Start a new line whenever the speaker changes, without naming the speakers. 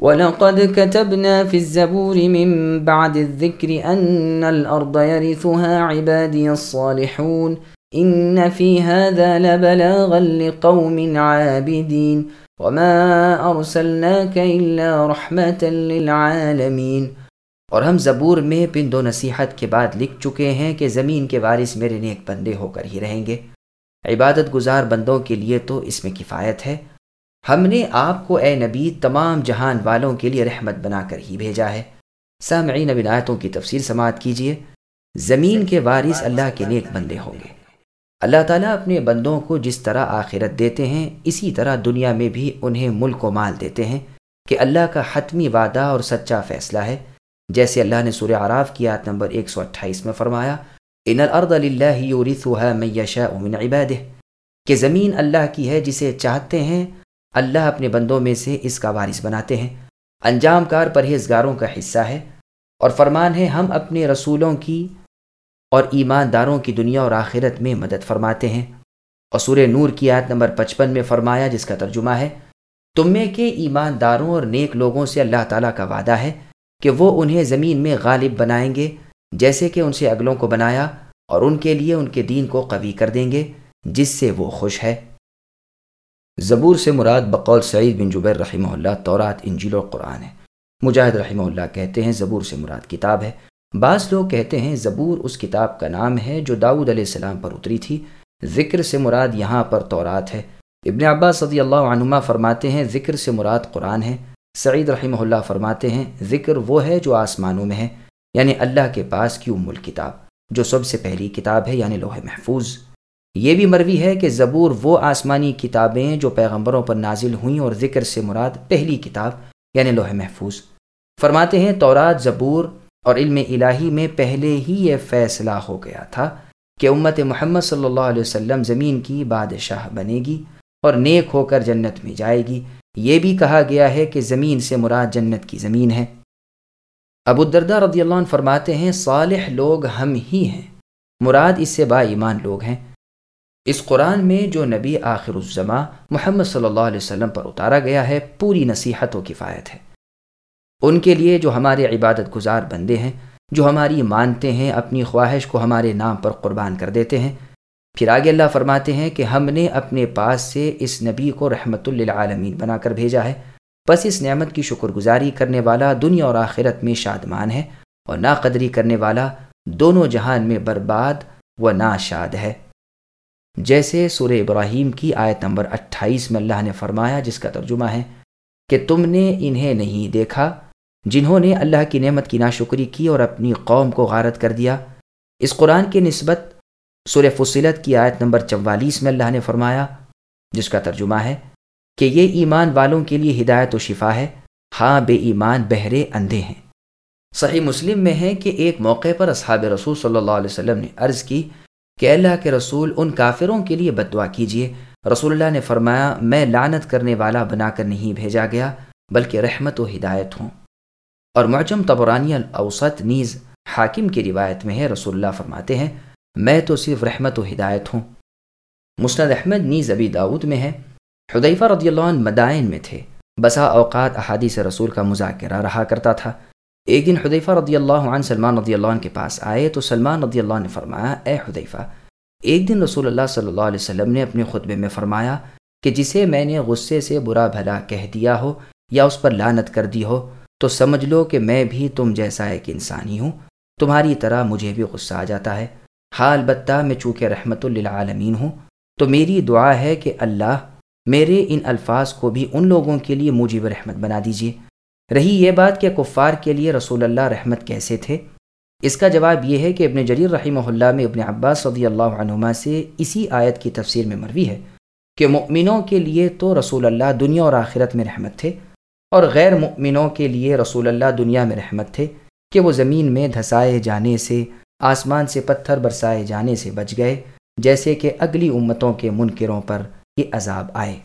ولقد كتبنا في الزبور من بعد الذكر أن الأرض يرثها عبادي الصالحون. إن في هذا لبلاغا لقوم عابدين. وما أرسلناك إلا رحمة للعالمين.
اور ہم زبور میں پن دو نصیحت کے بعد لکھ چکے ہیں کہ زمین کے وارث میرے نیک بندے ہو کر ہی رہیں گے۔ عبادت گزار بندوں کے لیے تو اس میں کفایت ہے۔ ہم نے آپ کو اے نبی تمام جہان والوں کے لیے رحمت بنا کر ہی بھیجا ہے۔ سامعین نبی آیتوں کی تفسیر سماعت کیجیے۔ زمین کے وارث اللہ کے نیک بندے ہوں گے۔ اللہ تعالیٰ اپنے بندوں کو جس طرح آخرت دیتے ہیں، اسی طرح دنیا میں بھی انہیں ملک و مال دیتے ہیں کہ اللہ کا حتمی وعدہ اور سچا فیصلہ ہے۔ جیسے اللہ نے سورہ عراف کی آیت نمبر 128 میں فرمایا، ان الارض للہ یورثها من یشاء من عباده کہ زمین اللہ کی ہے جسے چاہتے ہیں اللہ اپنے بندوں میں سے اس کا وارث بناتے ہیں۔ انجام کار پرہیزگاروں کا حصہ ہے اور فرمان ہے، ہم اپنے رسولوں کی اور ایمانداروں کی دنیا اور آخرت میں مدد فرماتے ہیں۔ اور سور نور کی آیت نمبر پچپن میں فرمایا، جس کا ترجمہ ہے، تم میں کے ایمانداروں اور نیک لوگوں سے اللہ تعالیٰ کا وعدہ ہے کہ وہ انہیں زمین میں غالب بنائیں گے، جیسے کہ ان سے اگلوں کو بنایا اور ان کے لیے ان کے دین کو قوی کر دیں گے، جس سے وہ خوش ہے۔ زبور سے مراد بقول سعید بن جبیر رحمہ اللہ تورات، انجیل اور قرآن ہے۔ مجاہد رحمہ اللہ کہتے ہیں زبور سے مراد کتاب ہے۔ بعض لوگ کہتے ہیں زبور اس کتاب کا نام ہے جو داود علیہ السلام پر اتری تھی۔ ذکر سے مراد یہاں پر تورات ہے۔ ابن عباس صدی اللہ عنما فرماتے ہیں ذکر سے مراد قرآن ہے۔ سعید رحمہ اللہ فرماتے ہیں ذکر وہ ہے جو آسمانوں میں ہے یعنی اللہ کے پاس کی ام الکتاب، جو سب سے پہلی کتاب ہے یعنی لوح محفوظ۔ یہ بھی مروی ہے کہ زبور وہ آسمانی کتابیں جو پیغمبروں پر نازل ہوئیں اور ذکر سے مراد پہلی کتاب یعنی لوح محفوظ۔ فرماتے ہیں، تورات زبور اور علم الہی میں پہلے ہی یہ فیصلہ ہو گیا تھا کہ امت محمد صلی اللہ علیہ وسلم زمین کی بادشاہ بنے گی اور نیک ہو کر جنت میں جائے گی۔ یہ بھی کہا گیا ہے کہ زمین سے مراد جنت کی زمین ہے۔ ابو الدردہ رضی اللہ عنہ فرماتے ہیں، صالح لوگ ہم ہی ہیں، مراد اس سے با ایمان لوگ ہیں۔ اس قرآن میں جو نبی آخر الزما محمد صلی اللہ علیہ وسلم پر اتارا گیا ہے، پوری نصیحت و کفایت ہے۔ ان کے لیے جو ہمارے عبادت گزار بندے ہیں، جو ہماری مانتے ہیں، اپنی خواہش کو ہمارے نام پر قربان کر دیتے ہیں۔ پھر آگے اللہ فرماتے ہیں کہ ہم نے اپنے پاس سے اس نبی کو رحمت للعالمین بنا کر بھیجا ہے۔ بس اس نعمت کی شکر گزاری کرنے والا دنیا اور آخرت میں شادمان ہے اور ناقدری کرنے والا دونوں جہان میں برباد و ناشاد ہے۔ جیسے سورہ ابراہیم کی آیت نمبر اٹھائیس میں اللہ نے فرمایا، جس کا ترجمہ ہے، کہ تم نے انہیں نہیں دیکھا، جنہوں نے اللہ کی نعمت کی ناشکری کی اور اپنی قوم کو غارت کر دیا۔ اس قرآن کی نسبت سورہ فصلت کی آیت نمبر چوالیس میں اللہ نے فرمایا، جس کا ترجمہ ہے، کہ یہ ایمان والوں کے لیے ہدایت و شفا ہے۔ ہاں بے ایمان بہرے اندھے ہیں۔ صحیح مسلم میں ہے کہ ایک موقع پر اصحاب رسول صلی اللہ علیہ وسلم نے عرض کی کہ اللہ کے رسول ان کافروں کے لیے بدعا کیجیے رسول اللہ نے فرمایا، میں لانت کرنے والا بنا کر نہیں بھیجا گیا، بلکہ رحمت و ہدایت ہوں۔ اور معجم تبرانی الاوسط نیز حاکم کی روایت میں ہے، رسول اللہ فرماتے ہیں، میں تو صرف رحمت و ہدایت ہوں۔ مسند احمد نیز ابی داود میں ہے۔ حدیفہ رضی اللہ عنہ مدائن میں تھے۔ بسا اوقات احادیث رسول کا مذاکرہ رہا کرتا تھا۔ ایک دن حدیفہ رضی اللہ عنہ سلمان رضی اللہ عنہ کے پاس آئے تو سلمان رضی اللہ عنہ نے فرمایا، اے حدیفہ ایک دن رسول اللہ صلی اللہ علیہ وسلم نے اپنے خطبے میں فرمایا کہ جسے میں نے غصے سے برا بھلا کہہ دیا ہو یا اس پر لانت کر دی ہو، تو سمجھ لو کہ میں بھی تم جیسا ایک انسانی ہوں۔ تمہاری طرح مجھے بھی غصہ آ جاتا ہے۔ ہاں البتہ میں چونکہ رحمت للعالمین ہوں، تو میری دعا ہے کہ اللہ میرے ان الفاظ کو بھی ان لوگوں کے لیے موجب رحمت بنا دیجیے۔ رہی یہ بات کہ کفار کے لیے رسول اللہ رحمت کیسے تھے؟ اس کا جواب یہ ہے کہ ابن جریر رحمہ اللہ میں ابن عباس صدی اللہ عنہما سے اسی آیت کی تفسیر میں مروی ہے کہ مؤمنوں کے لیے تو رسول اللہ دنیا اور آخرت میں رحمت تھے اور غیر مؤمنوں کے لیے رسول اللہ دنیا میں رحمت تھے کہ وہ زمین میں دھسائے جانے سے، آسمان سے پتھر برسائے جانے سے بچ گئے، جیسے کہ اگلی امتوں کے منکروں پر یہ عذاب آئے۔